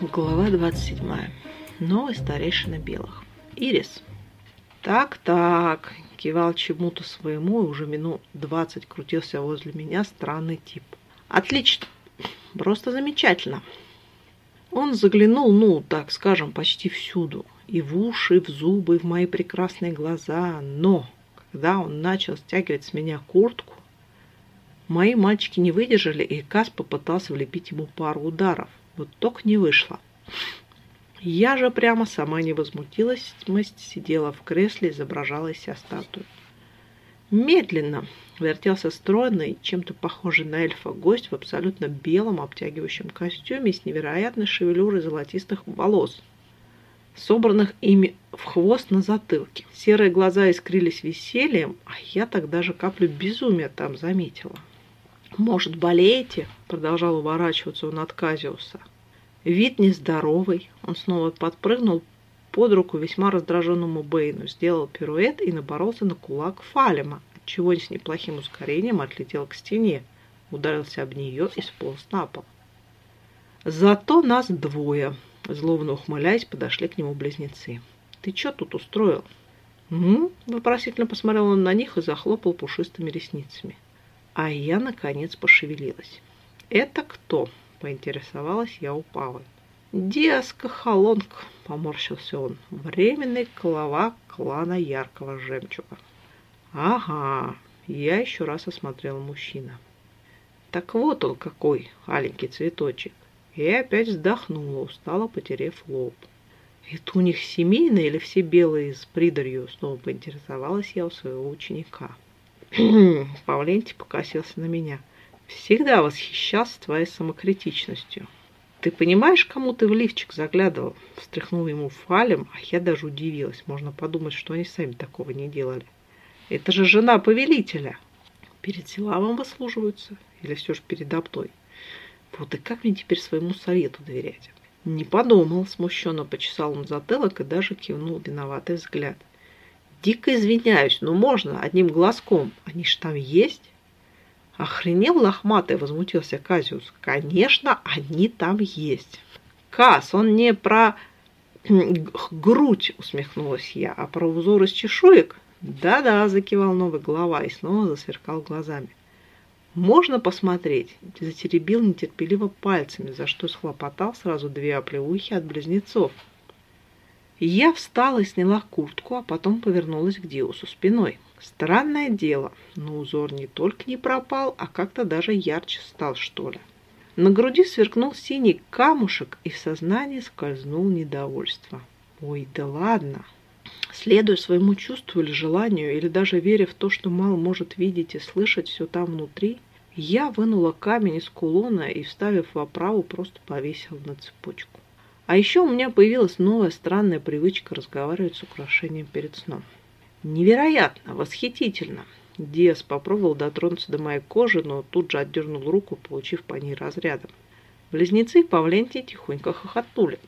Глава 27. Новый старейшина белых. Ирис. Так-так, кивал чему-то своему и уже минут двадцать крутился возле меня странный тип. Отлично, просто замечательно. Он заглянул, ну, так скажем, почти всюду. И в уши, и в зубы, и в мои прекрасные глаза. Но, когда он начал стягивать с меня куртку, мои мальчики не выдержали, и Кас попытался влепить ему пару ударов. Вот только не вышло. Я же прямо сама не возмутилась, сидела в кресле, изображала из себя статую. Медленно вертелся стройный, чем-то похожий на эльфа гость в абсолютно белом обтягивающем костюме с невероятной шевелюрой золотистых волос, собранных ими в хвост на затылке. Серые глаза искрились весельем, а я тогда же каплю безумия там заметила. «Может, болеете?» — продолжал уворачиваться он от Казиуса. Вид нездоровый. Он снова подпрыгнул под руку весьма раздраженному Бэйну, сделал пируэт и наборолся на кулак Фалема, отчего с неплохим ускорением отлетел к стене, ударился об нее и сполз на пол. Зато нас двое, злобно ухмыляясь, подошли к нему близнецы. «Ты что тут устроил?» «М?» — вопросительно посмотрел он на них и захлопал пушистыми ресницами. А я, наконец, пошевелилась. «Это кто?» — поинтересовалась я у Павы. «Диас Кахалонг», — поморщился он, — «временный клова клана Яркого Жемчуга». «Ага», — я еще раз осмотрела мужчина. «Так вот он какой, аленький цветочек». И опять вздохнула, устало потерев лоб. «Это у них семейные или все белые с придарью?» Снова поинтересовалась я у своего ученика. Павленти покосился на меня. Всегда восхищался твоей самокритичностью. Ты понимаешь, кому ты в лифчик заглядывал? Встряхнул ему фалем, а я даже удивилась. Можно подумать, что они сами такого не делали. Это же жена повелителя. Перед Силавом выслуживаются? Или все же перед Аптой? Вот и как мне теперь своему совету доверять? Не подумал, смущенно почесал он затылок и даже кивнул виноватый взгляд. Дико извиняюсь, но можно одним глазком. Они ж там есть. Охренел лохматый, возмутился Казиус. Конечно, они там есть. Каз, он не про грудь, усмехнулась я, а про узор из чешуек? Да-да, закивал новый глава и снова засверкал глазами. Можно посмотреть? Затеребил нетерпеливо пальцами, за что схлопотал сразу две оплеухи от близнецов. Я встала и сняла куртку, а потом повернулась к Диусу спиной. Странное дело, но узор не только не пропал, а как-то даже ярче стал, что ли. На груди сверкнул синий камушек, и в сознании скользнул недовольство. Ой, да ладно. Следуя своему чувству или желанию, или даже веря в то, что мало может видеть и слышать все там внутри, я вынула камень из кулона и, вставив в оправу, просто повесила на цепочку. А еще у меня появилась новая странная привычка разговаривать с украшением перед сном. Невероятно, восхитительно. Диас попробовал дотронуться до моей кожи, но тут же отдернул руку, получив по ней разрядом. Близнецы Павлентий тихонько хохотнули.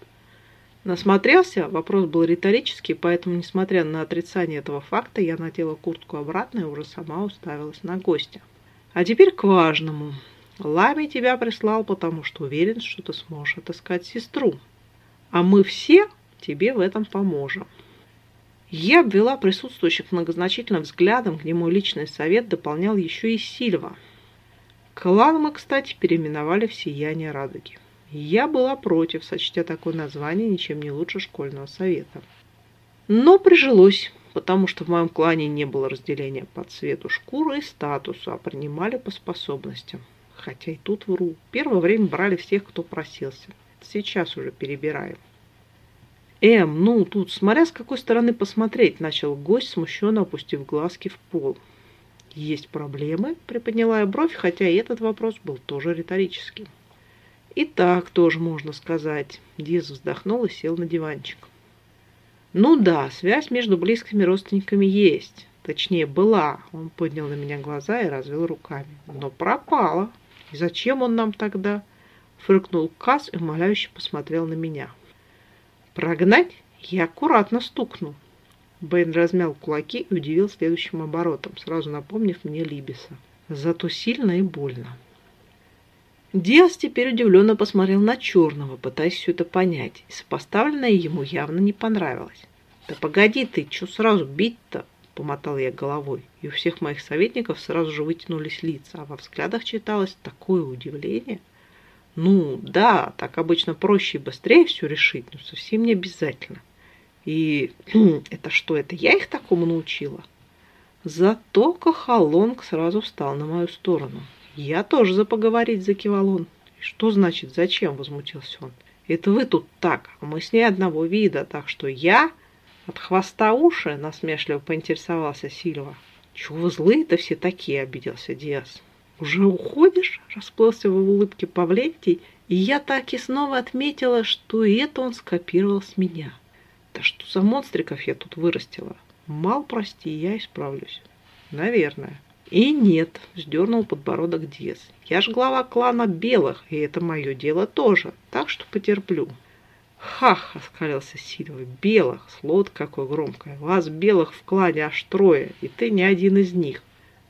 Насмотрелся, вопрос был риторический, поэтому, несмотря на отрицание этого факта, я надела куртку обратно и уже сама уставилась на гостя. А теперь к важному. Лами тебя прислал, потому что уверен, что ты сможешь отыскать сестру а мы все тебе в этом поможем. Я обвела присутствующих многозначительным взглядом, где мой личный совет дополнял еще и Сильва. Клан мы, кстати, переименовали в «Сияние радуги». Я была против, сочтя такое название ничем не лучше школьного совета. Но прижилось, потому что в моем клане не было разделения по цвету шкуры и статусу, а принимали по способностям. Хотя и тут вру. Первое время брали всех, кто просился. Сейчас уже перебираем. Эм, ну тут, смотря с какой стороны посмотреть, начал гость, смущенно опустив глазки в пол. Есть проблемы? Приподняла я бровь, хотя и этот вопрос был тоже риторическим. И так тоже можно сказать. Диз вздохнул и сел на диванчик. Ну да, связь между близкими родственниками есть. Точнее, была. Он поднял на меня глаза и развел руками. Но пропала. И зачем он нам тогда? Фыркнул Кас и умоляюще посмотрел на меня. Прогнать? Я аккуратно стукну. Бэйн размял кулаки и удивил следующим оборотом, сразу напомнив мне Либиса. Зато сильно и больно. Диас теперь удивленно посмотрел на черного, пытаясь все это понять, и сопоставленное ему явно не понравилось. «Да погоди ты, что сразу бить-то?» – помотал я головой, и у всех моих советников сразу же вытянулись лица, а во взглядах читалось такое удивление. «Ну, да, так обычно проще и быстрее все решить, но совсем не обязательно. И это что, это я их такому научила?» Зато Кахалонг сразу встал на мою сторону. «Я тоже за поговорить», — закивал он. «Что значит зачем?» — возмутился он. «Это вы тут так, а мы с ней одного вида, так что я...» «От хвоста уши?» — насмешливо поинтересовался Сильва. «Чего вы злые-то все такие?» — обиделся Диас. «Уже уходишь?» — расплылся в улыбке Павлентий, и я так и снова отметила, что это он скопировал с меня. Да что за монстриков я тут вырастила? Мал, прости, я исправлюсь. Наверное. И нет, вздернул подбородок Диас. Я ж глава клана белых, и это мое дело тоже, так что потерплю. Хах, оскалился Сильва. Белых, слово какое громкое. Вас белых в клане аж трое, и ты не один из них.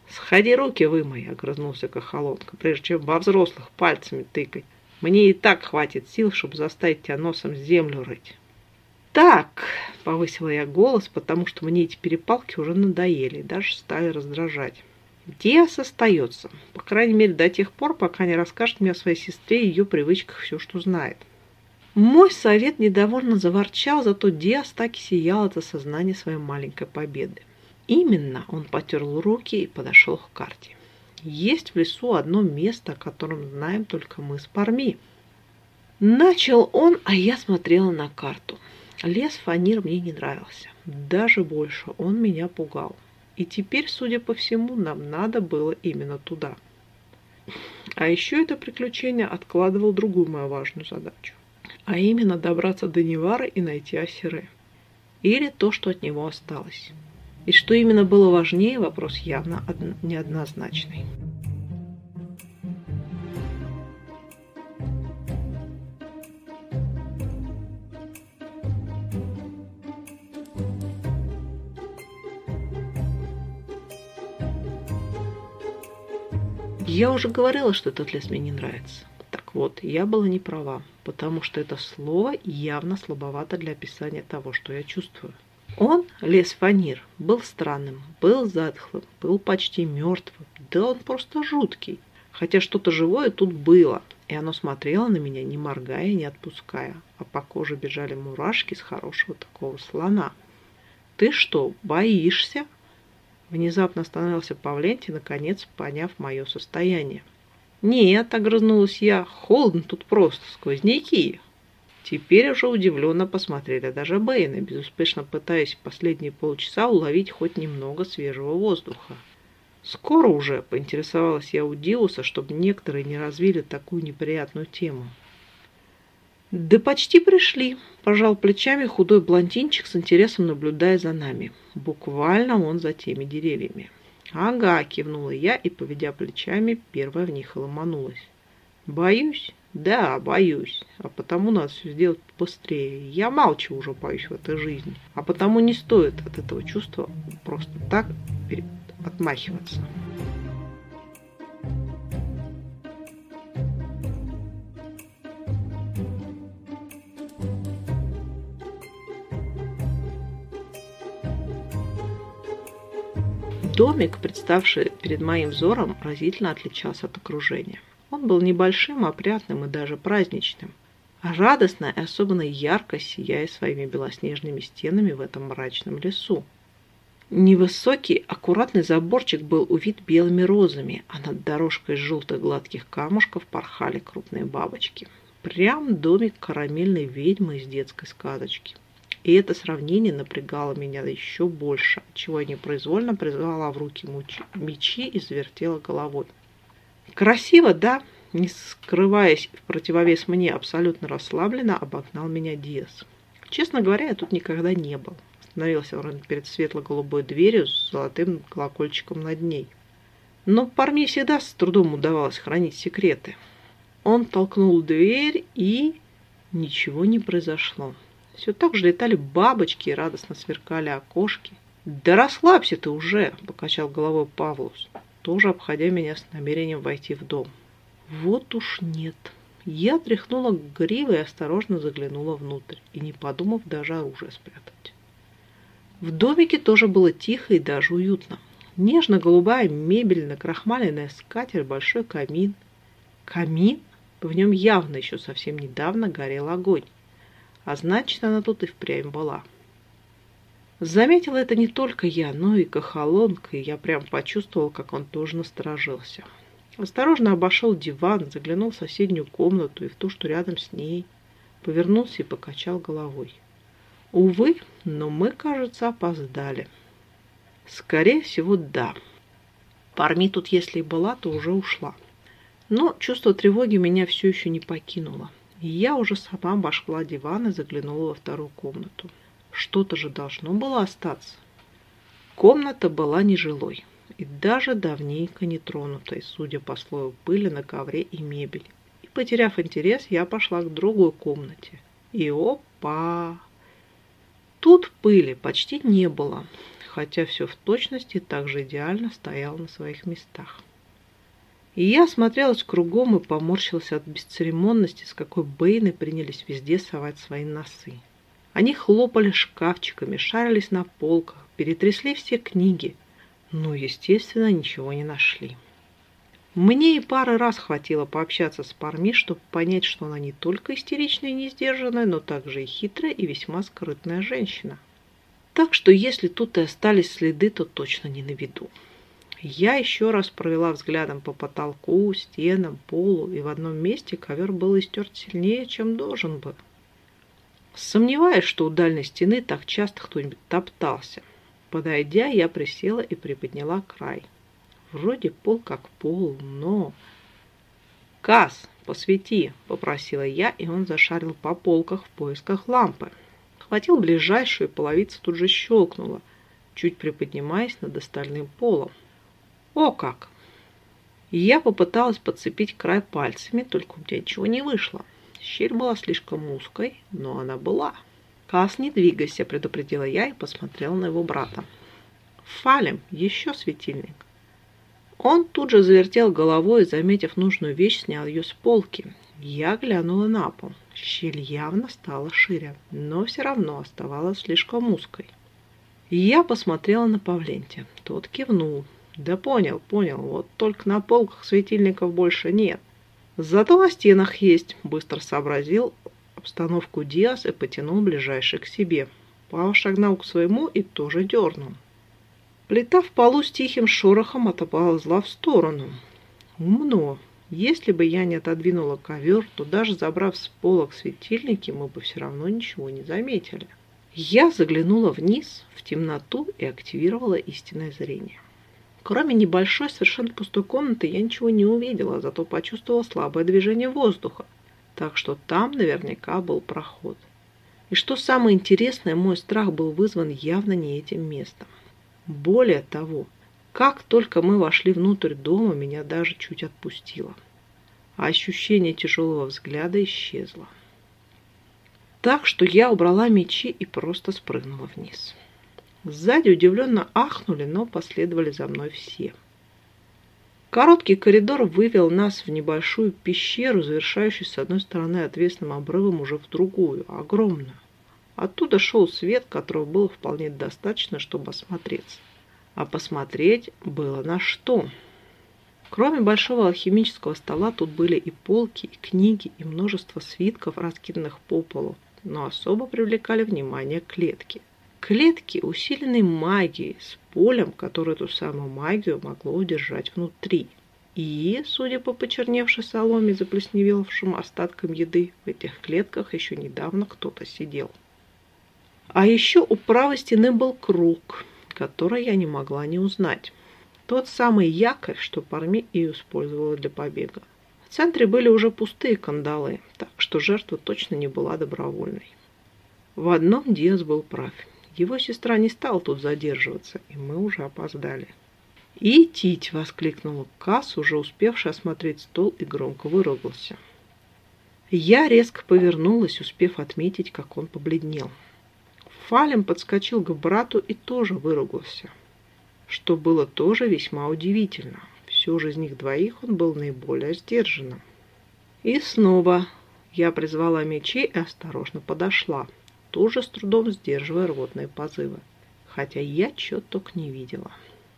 Сходи руки вымой, огрызнулся Кахалонка, прежде чем во взрослых пальцами тыкать. Мне и так хватит сил, чтобы заставить тебя носом землю рыть. «Так», — повысила я голос, потому что мне эти перепалки уже надоели и даже стали раздражать. Диас остается, по крайней мере, до тех пор, пока не расскажет мне о своей сестре и ее привычках все, что знает. Мой совет недовольно заворчал, зато Диас так и сиял от осознания своей маленькой победы. Именно он потерл руки и подошел к карте. Есть в лесу одно место, о котором знаем только мы с Парми. Начал он, а я смотрела на карту. Лес Фанир мне не нравился. Даже больше он меня пугал. И теперь, судя по всему, нам надо было именно туда. А еще это приключение откладывало другую мою важную задачу. А именно добраться до Невары и найти Асире. Или то, что от него осталось. И что именно было важнее, вопрос явно неоднозначный. Я уже говорила, что этот лес мне не нравится. Так вот, я была не права, потому что это слово явно слабовато для описания того, что я чувствую. Он, лес Фанир, был странным, был затхлым, был почти мертвым, да он просто жуткий. Хотя что-то живое тут было, и оно смотрело на меня, не моргая, не отпуская, а по коже бежали мурашки с хорошего такого слона. «Ты что, боишься?» Внезапно остановился Павлентий, наконец поняв мое состояние. «Нет», — огрызнулась я, — «холодно тут просто, сквозняки». Теперь уже удивленно посмотрели даже Бэйны, безуспешно пытаясь последние полчаса уловить хоть немного свежего воздуха. «Скоро уже», — поинтересовалась я у Диуса, чтобы некоторые не развили такую неприятную тему. «Да почти пришли», – пожал плечами худой блондинчик с интересом наблюдая за нами. Буквально он за теми деревьями. «Ага», – кивнула я и, поведя плечами, первая в них ломанулась. «Боюсь?» «Да, боюсь. А потому надо все сделать быстрее. Я чего уже боюсь в этой жизни. А потому не стоит от этого чувства просто так отмахиваться». Домик, представший перед моим взором, разительно отличался от окружения. Он был небольшим, опрятным и даже праздничным, а радостно и особенно ярко сияя своими белоснежными стенами в этом мрачном лесу. Невысокий, аккуратный заборчик был увит белыми розами, а над дорожкой желтых гладких камушков порхали крупные бабочки. Прям домик карамельной ведьмы из детской сказочки. И это сравнение напрягало меня еще больше, чего я непроизвольно призвала в руки мечи и завертела головой. Красиво, да? Не скрываясь в противовес мне, абсолютно расслабленно обогнал меня Диас. Честно говоря, я тут никогда не был. Остановился он перед светло-голубой дверью с золотым колокольчиком над ней. Но парме всегда с трудом удавалось хранить секреты. Он толкнул дверь, и ничего не произошло. Все так же летали бабочки и радостно сверкали окошки. «Да расслабься ты уже!» – покачал головой Павлус, тоже обходя меня с намерением войти в дом. Вот уж нет. Я тряхнула гривой и осторожно заглянула внутрь, и не подумав даже оружие спрятать. В домике тоже было тихо и даже уютно. Нежно-голубая мебель, накрахмаленная скатерть, большой камин. Камин? В нем явно еще совсем недавно горел огонь. А значит, она тут и впрямь была. Заметила это не только я, но и Кахалонка, и я прям почувствовал, как он тоже насторожился. Осторожно обошел диван, заглянул в соседнюю комнату и в ту, что рядом с ней. Повернулся и покачал головой. Увы, но мы, кажется, опоздали. Скорее всего, да. Парми тут, если и была, то уже ушла. Но чувство тревоги меня все еще не покинуло. Я уже сама обошла диван и заглянула во вторую комнату. Что-то же должно было остаться. Комната была нежилой и даже давненько не тронутой, судя по слою пыли на ковре и мебели. И, потеряв интерес, я пошла к другой комнате. И опа! Тут пыли почти не было, хотя все в точности так же идеально стояло на своих местах. И я смотрелась кругом и поморщилась от бесцеремонности, с какой Бэйны принялись везде совать свои носы. Они хлопали шкафчиками, шарились на полках, перетрясли все книги, но, естественно, ничего не нашли. Мне и пары раз хватило пообщаться с Парми, чтобы понять, что она не только истеричная и несдержанная, но также и хитрая и весьма скрытная женщина. Так что если тут и остались следы, то точно не на виду. Я еще раз провела взглядом по потолку, стенам, полу, и в одном месте ковер был истерт сильнее, чем должен был. Сомневаюсь, что у дальней стены так часто кто-нибудь топтался. Подойдя, я присела и приподняла край. Вроде пол как пол, но... «Кас, посвети!» — попросила я, и он зашарил по полках в поисках лампы. Хватил ближайшую, и половица тут же щелкнула, чуть приподнимаясь над остальным полом. «О как!» Я попыталась подцепить край пальцами, только у меня ничего не вышло. Щель была слишком узкой, но она была. «Кас, не двигайся», — предупредила я и посмотрела на его брата. «Фалим, еще светильник». Он тут же завертел головой и, заметив нужную вещь, снял ее с полки. Я глянула на пол. Щель явно стала шире, но все равно оставалась слишком узкой. Я посмотрела на Павлентия. Тот кивнул. «Да понял, понял, вот только на полках светильников больше нет. Зато на стенах есть, быстро сообразил обстановку Диас и потянул ближайший к себе. Пава шагнул к своему и тоже дернул. Плита в полу с тихим шорохом отоползла в сторону. Умно. Если бы я не отодвинула ковер, то даже забрав с полок светильники, мы бы все равно ничего не заметили. Я заглянула вниз, в темноту и активировала истинное зрение. Кроме небольшой, совершенно пустой комнаты, я ничего не увидела, зато почувствовала слабое движение воздуха. Так что там наверняка был проход. И что самое интересное, мой страх был вызван явно не этим местом. Более того, как только мы вошли внутрь дома, меня даже чуть отпустило. А ощущение тяжелого взгляда исчезло. Так что я убрала мечи и просто спрыгнула вниз. Сзади удивленно ахнули, но последовали за мной все. Короткий коридор вывел нас в небольшую пещеру, завершающую с одной стороны отвесным обрывом уже в другую, огромную. Оттуда шел свет, которого было вполне достаточно, чтобы осмотреться. А посмотреть было на что. Кроме большого алхимического стола, тут были и полки, и книги, и множество свитков, раскиданных по полу, но особо привлекали внимание клетки – клетки, усиленной магией, с полем, которое эту самую магию могло удержать внутри. И, судя по почерневшей соломе, заплесневевшим остаткам еды, в этих клетках еще недавно кто-то сидел. А еще у правой стены был круг, который я не могла не узнать. Тот самый якорь, что Парми и использовала для побега. В центре были уже пустые кандалы, так что жертва точно не была добровольной. В одном Диас был прав. Его сестра не стала тут задерживаться, и мы уже опоздали. «И тить!» — воскликнула Касс, уже успевший осмотреть стол, и громко выругался. Я резко повернулась, успев отметить, как он побледнел. Фалем подскочил к брату и тоже выругался, что было тоже весьма удивительно. Все же из них двоих он был наиболее сдержанным. И снова я призвала мечи и осторожно подошла, тоже с трудом сдерживая рвотные позывы, хотя я чего только не видела.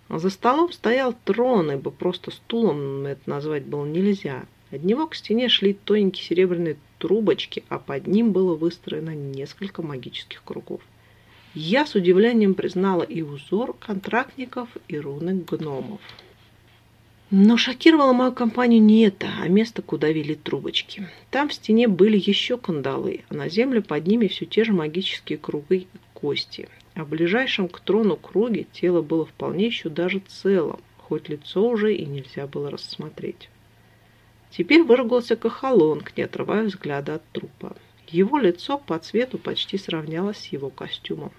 За столом стоял трон, ибо просто стулом это назвать было нельзя. От него к стене шли тоненькие серебряные трубочки, а под ним было выстроено несколько магических кругов. Я с удивлением признала и узор контрактников, и руны гномов. Но шокировало мою компанию не это, а место, куда вели трубочки. Там в стене были еще кандалы, а на земле под ними все те же магические круги и кости. А в ближайшем к трону круге тело было вполне еще даже целым, хоть лицо уже и нельзя было рассмотреть. Теперь выругался Кахалонг, не отрывая взгляда от трупа. Его лицо по цвету почти сравнялось с его костюмом.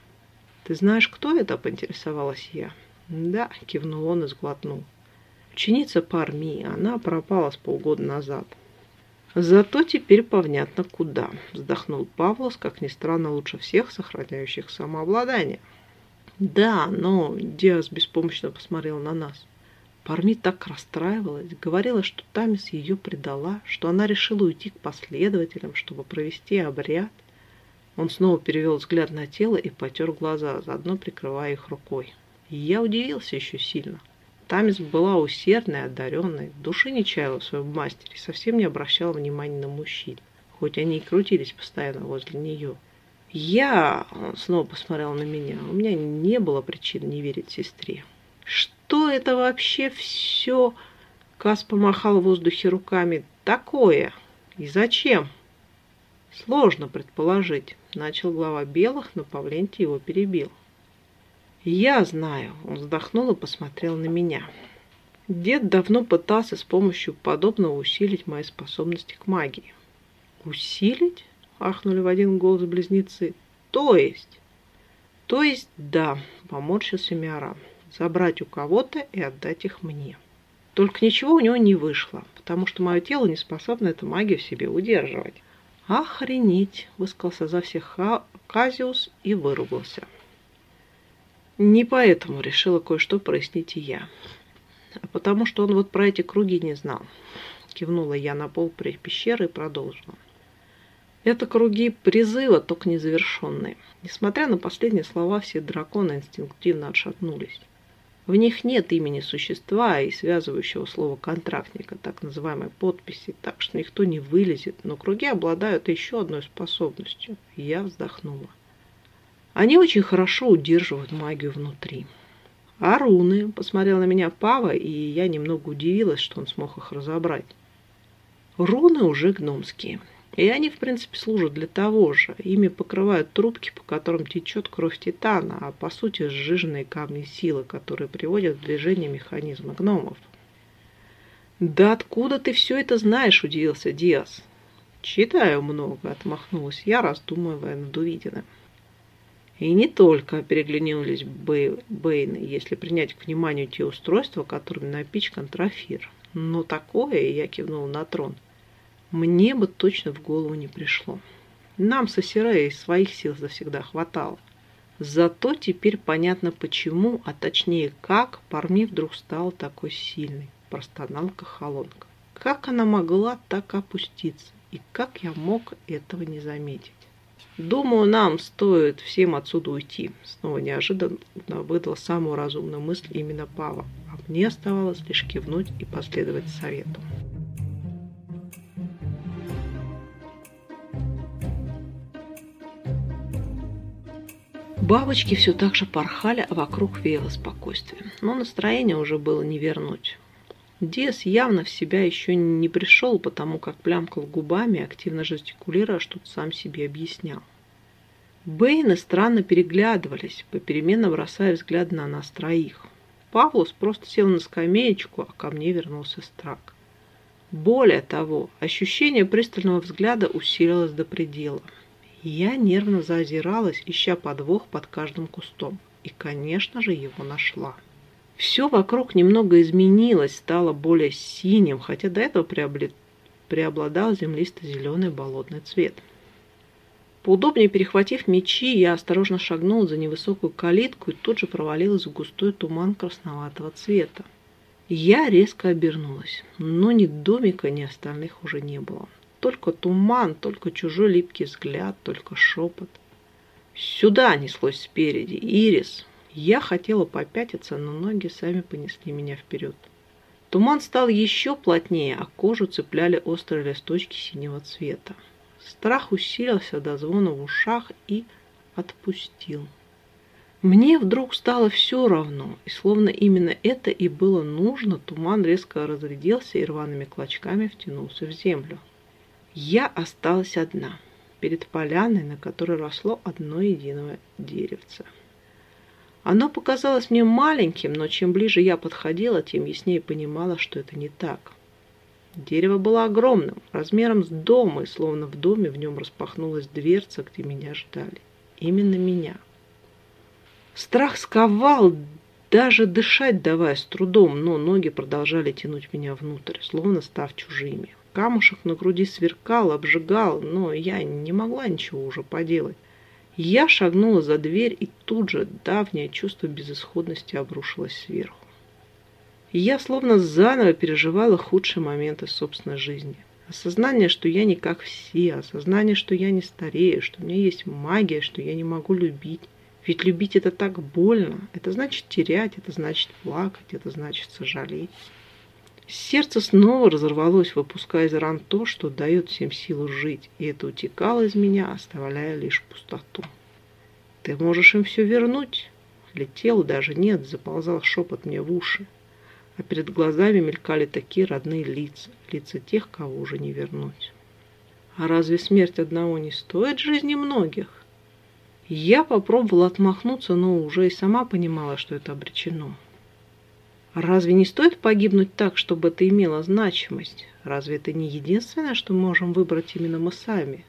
«Ты знаешь, кто это?» – поинтересовалась я. «Да», – кивнул он и сглотнул. Ученица Парми, она пропала с полгода назад. Зато теперь понятно куда, вздохнул Павлос, как ни странно, лучше всех сохраняющих самообладание. Да, но Диас беспомощно посмотрел на нас. Парми так расстраивалась, говорила, что Тамис ее предала, что она решила уйти к последователям, чтобы провести обряд. Он снова перевел взгляд на тело и потер глаза, заодно прикрывая их рукой. Я удивился еще сильно. Тамис была усердной, одаренной, души не чаяла в своем мастере, совсем не обращала внимания на мужчин, хоть они и крутились постоянно возле нее. Я снова посмотрел на меня. У меня не было причин не верить сестре. Что это вообще все? Кас помахал в воздухе руками. Такое. И зачем? Сложно предположить. Начал глава белых, но Павленти его перебил. «Я знаю», — он вздохнул и посмотрел на меня. Дед давно пытался с помощью подобного усилить мои способности к магии. «Усилить?» — ахнули в один голос близнецы. «То есть?» «То есть, да», — поморщился Миара. «Забрать у кого-то и отдать их мне». Только ничего у него не вышло, потому что мое тело не способно эту магию в себе удерживать. «Охренеть!» — высказался за всех Казиус и выругался. Не поэтому решила кое-что прояснить и я. А потому что он вот про эти круги не знал. Кивнула я на пол при пещеры и продолжила. Это круги призыва, только незавершенные. Несмотря на последние слова, все драконы инстинктивно отшатнулись. В них нет имени существа и связывающего слова контрактника, так называемой подписи, так что никто не вылезет, но круги обладают еще одной способностью. Я вздохнула. Они очень хорошо удерживают магию внутри. А руны? Посмотрел на меня Пава, и я немного удивилась, что он смог их разобрать. Руны уже гномские. И они, в принципе, служат для того же. Ими покрывают трубки, по которым течет кровь титана, а по сути сжиженные камни силы, которые приводят в движение механизма гномов. «Да откуда ты все это знаешь?» – удивился Диас. «Читаю много», – отмахнулась я, раздумывая над увиденным. И не только переглянулись Бэйны, если принять к вниманию те устройства, которыми напичкан трофир. Но такое, я кивнул на трон, мне бы точно в голову не пришло. Нам со Сирей своих сил завсегда хватало. Зато теперь понятно почему, а точнее как, Парми вдруг стал такой сильной, простонал Кахалонка. Как она могла так опуститься? И как я мог этого не заметить? Думаю, нам стоит всем отсюда уйти. Снова неожиданно выдал самую разумную мысль именно Пава. А мне оставалось лишь кивнуть и последовать совету. Бабочки все так же порхали, а вокруг веяло спокойствие. Но настроение уже было не вернуть. Диас явно в себя еще не пришел, потому как плямкал губами, активно жестикулируя, что-то сам себе объяснял. Бэйны странно переглядывались, попеременно бросая взгляд на нас троих. Павлус просто сел на скамеечку, а ко мне вернулся Страк. Более того, ощущение пристального взгляда усилилось до предела. Я нервно заозиралась, ища подвох под каждым кустом. И, конечно же, его нашла. Все вокруг немного изменилось, стало более синим, хотя до этого преобладал землисто-зеленый болотный цвет. Поудобнее перехватив мечи, я осторожно шагнул за невысокую калитку и тут же провалилась в густой туман красноватого цвета. Я резко обернулась, но ни домика, ни остальных уже не было. Только туман, только чужой липкий взгляд, только шепот. Сюда неслось спереди. Ирис. Я хотела попятиться, но ноги сами понесли меня вперед. Туман стал еще плотнее, а кожу цепляли острые листочки синего цвета. Страх усилился до звона в ушах и отпустил. Мне вдруг стало все равно, и словно именно это и было нужно, туман резко разрядился и рваными клочками втянулся в землю. Я осталась одна, перед поляной, на которой росло одно единое деревце. Оно показалось мне маленьким, но чем ближе я подходила, тем яснее понимала, что это не так. Дерево было огромным, размером с дом, и словно в доме в нем распахнулась дверца, где меня ждали. Именно меня – Страх сковал, даже дышать давая с трудом, но ноги продолжали тянуть меня внутрь, словно став чужими. Камушек на груди сверкал, обжигал, но я не могла ничего уже поделать. Я шагнула за дверь, и тут же давнее чувство безысходности обрушилось сверху. Я словно заново переживала худшие моменты собственной жизни. Осознание, что я не как все, осознание, что я не старею, что у меня есть магия, что я не могу любить. Ведь любить это так больно. Это значит терять, это значит плакать, это значит сожалеть. Сердце снова разорвалось, выпуская из ран то, что дает всем силу жить, и это утекало из меня, оставляя лишь пустоту. Ты можешь им все вернуть. Летел даже нет, заползал шепот мне в уши. А перед глазами мелькали такие родные лица, лица тех, кого уже не вернуть. А разве смерть одного не стоит жизни многих? Я попробовала отмахнуться, но уже и сама понимала, что это обречено. Разве не стоит погибнуть так, чтобы это имело значимость? Разве это не единственное, что можем выбрать именно мы сами?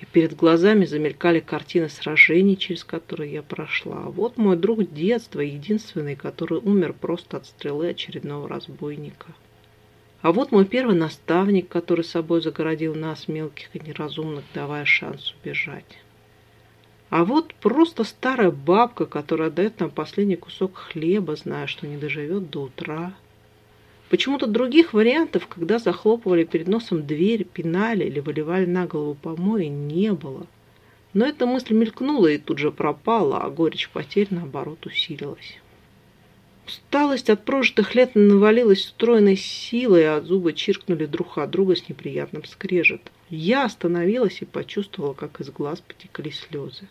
И перед глазами замелькали картины сражений, через которые я прошла. Вот мой друг детства, единственный, который умер просто от стрелы очередного разбойника. А вот мой первый наставник, который собой загородил нас, мелких и неразумных, давая шанс убежать. А вот просто старая бабка, которая дает нам последний кусок хлеба, зная, что не доживет до утра. Почему-то других вариантов, когда захлопывали перед носом дверь, пинали или выливали на голову помои, не было. Но эта мысль мелькнула и тут же пропала, а горечь потерь, наоборот, усилилась. Усталость от прожитых лет навалилась стройной силой, а зубы чиркнули друг от друга с неприятным скрежетом. Я остановилась и почувствовала, как из глаз потекли слезы.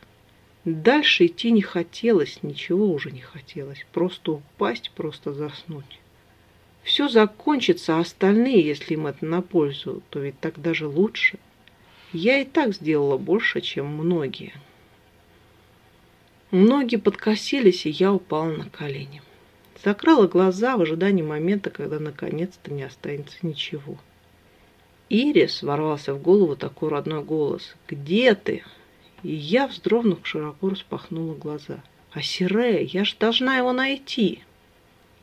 Дальше идти не хотелось, ничего уже не хотелось. Просто упасть, просто заснуть. Все закончится, а остальные, если им это на пользу, то ведь так даже лучше. Я и так сделала больше, чем многие. Многие подкосились, и я упала на колени. Закрыла глаза в ожидании момента, когда наконец-то не останется ничего. Ирис ворвался в голову такой родной голос. «Где ты?» И я, вздрогнув, широко распахнула глаза. «А Сире, я же должна его найти!»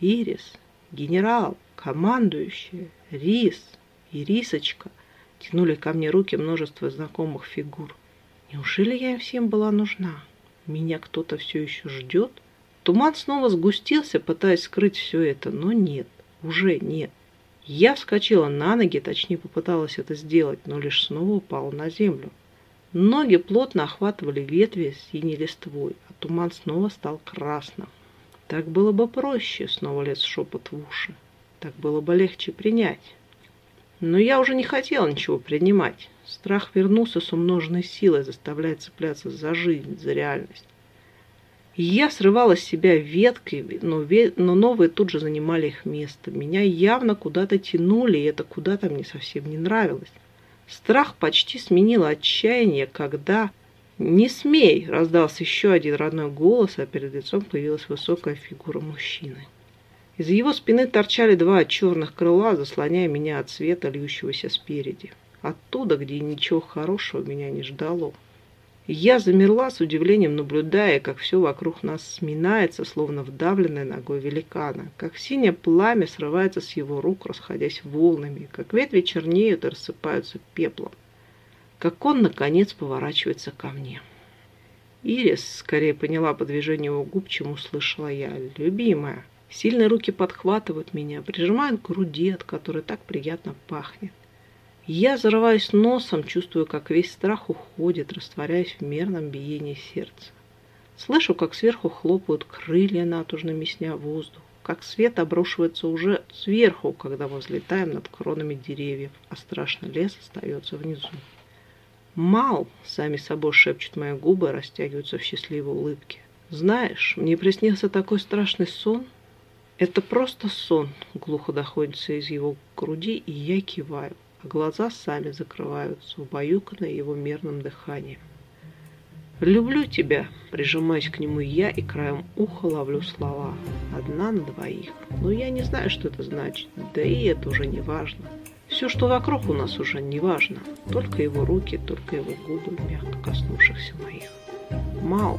Ирис, генерал, командующая, Рис и Рисочка тянули ко мне руки множество знакомых фигур. Неужели я им всем была нужна? Меня кто-то все еще ждет? Туман снова сгустился, пытаясь скрыть все это, но нет, уже нет. Я вскочила на ноги, точнее попыталась это сделать, но лишь снова упала на землю. Ноги плотно охватывали ветви с синей листвой, а туман снова стал красным. Так было бы проще, снова лез шепот в уши. Так было бы легче принять. Но я уже не хотела ничего принимать. Страх вернулся с умноженной силой, заставляя цепляться за жизнь, за реальность. я срывала с себя ветки, но, ве... но новые тут же занимали их место. Меня явно куда-то тянули, и это куда-то мне совсем не нравилось. Страх почти сменил отчаяние, когда «Не смей!» – раздался еще один родной голос, а перед лицом появилась высокая фигура мужчины. Из его спины торчали два черных крыла, заслоняя меня от света, льющегося спереди. Оттуда, где ничего хорошего меня не ждало. Я замерла с удивлением, наблюдая, как все вокруг нас сминается, словно вдавленное ногой великана, как синее пламя срывается с его рук, расходясь волнами, как ветви чернеют и рассыпаются пеплом, как он, наконец, поворачивается ко мне. Ирис скорее поняла по движению его губ, чем услышала я. «Любимая!» Сильные руки подхватывают меня, прижимают к груди, от которой так приятно пахнет. Я зарываюсь носом, чувствую, как весь страх уходит, растворяясь в мерном биении сердца. Слышу, как сверху хлопают крылья, натужно месня воздух, как свет обрушивается уже сверху, когда мы взлетаем над кронами деревьев, а страшный лес остается внизу. «Мал!» — сами собой шепчут мои губы, растягиваются в счастливой улыбке. «Знаешь, мне приснился такой страшный сон!» «Это просто сон!» — глухо доходится из его груди, и я киваю, глаза сами закрываются, убаюканные его мерным дыханием. «Люблю тебя!» – прижимаюсь к нему я и краем уха ловлю слова. Одна на двоих. Но я не знаю, что это значит. Да и это уже не важно. Все, что вокруг у нас уже не важно. Только его руки, только его губы, мягко коснувшихся моих. Мал,